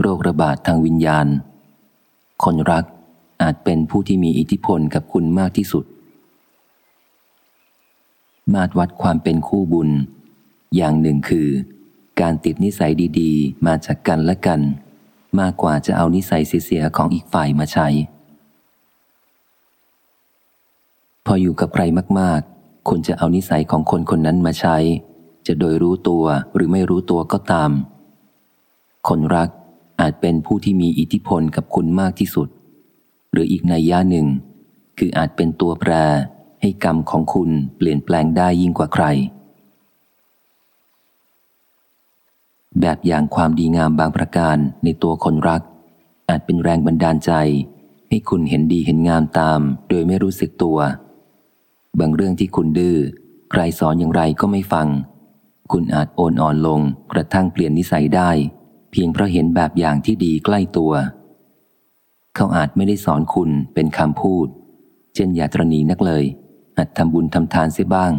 โรคระบาดทางวิญญาณ คนรักอาจเป็นผู้ที่มีอิทธิพลกับคุณมากที่สุด มาตรวัดความเป็นคู่บุญ อย่างหนึ่งคือ การติดนิสัยดีๆ มาจากกันและกัน มากกว่าจะเอานิสัยเสียๆของอีกฝ่ายมาใช้ พออยู่กับใครมากๆ คุณจะเอานิสัยของคนคนนั้นมาใช้ จะโดยรู้ตัวหรือไม่รู้ตัวก็ตาม คนรัก อาจเป็นผู้ที่มีอิทธิพลกับคุณมากที่สุด หรืออีกในย่าหนึ่ง คืออาจเป็นตัวแปรให้กรรมของคุณเปลี่ยนแปลงได้ยิ่งกว่าใคร แบบอย่างความดีงามบางประการในตัวคนรัก อาจเป็นแรงบันดาลใจ ให้คุณเห็นดีเห็นงามตาม โดยไม่รู้สึกตัว บางเรื่องที่คุณดื้อใครสอนอย่างไรก็ไม่ฟัง คุณอาจโอนอ่อนลงกระทั่งเปลี่ยนนิสัยได้ พียงเพราะเห็นแบบอย่างที่ดีใกล้ตัว เขาอาจไม่ได้สอนคุณเป็นคำพูด เช่นอย่าตรณีนักเลยหัดทำบุญทำทานเสียบ้าง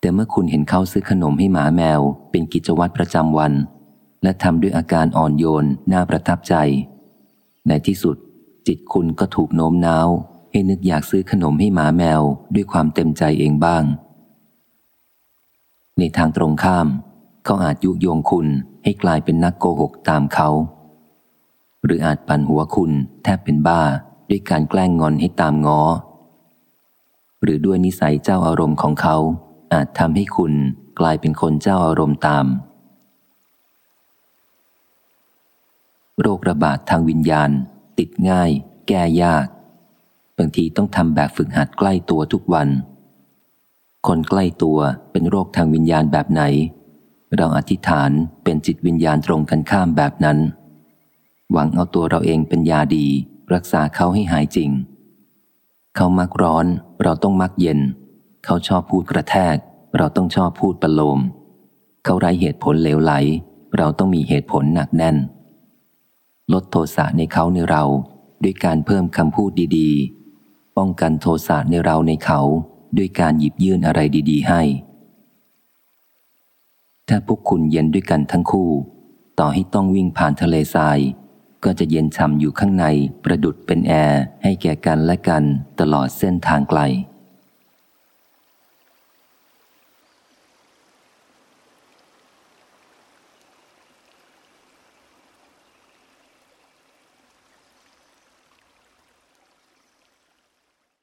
แต่เมื่อคุณเห็นเขาซื้อขนมให้หมาแมว เป็นกิจวัตรประจำวัน และทำด้วยอาการอ่อนโยนน่าประทับใจ ในที่สุด จิตคุณก็ถูกโน้มน้าว ให้นึกอยากซื้อขนมให้หมาแมวด้วยความเต็มใจเองบ้าง ในทางตรงข้าม เขาอาจยุโยงคุณ ให้กลายเป็นนักโกหกตามเขา หรืออาจปั่นหัวคุณแทบเป็นบ้าด้วยการแกล้งงอนให้ตามง้อหรือด้วยนิสัยเจ้าอารมณ์ของเขา อาจทำให้คุณกลายเป็นคนเจ้าอารมณ์ตาม โรคระบาดทางวิญญาณ ติดง่าย แก้ยาก บางทีต้องทำแบบฝึกหัดใกล้ตัวทุกวัน คนใกล้ตัวเป็นโรคทางวิญญาณแบบไหน เราอธิษฐานเป็นจิตวิญญาณตรงกันข้ามแบบนั้น หวังเอาตัวเราเองเป็นยาดี รักษาเขาให้หายจริง เขามักร้อนเราต้องมักเย็น เขาชอบพูดกระแทก เราต้องชอบพูดประโลม เขาไร้เหตุผลเหลวไหล เราต้องมีเหตุผลหนักแน่น ลดโทสะในเขาในเราด้วยการเพิ่มคำพูดดีๆ ป้องกันโทสะในเราในเขาด้วยการหยิบยื่นอะไรดี ๆ ให้ ถ้าพวกคุณเย็นด้วยกันทั้งคู่ ต่อให้ต้องวิ่งผ่านทะเลทราย ก็จะเย็นช่ำอยู่ข้างในประดุดเป็นแอร์ให้แก่กันและกันตลอดเส้นทางไกล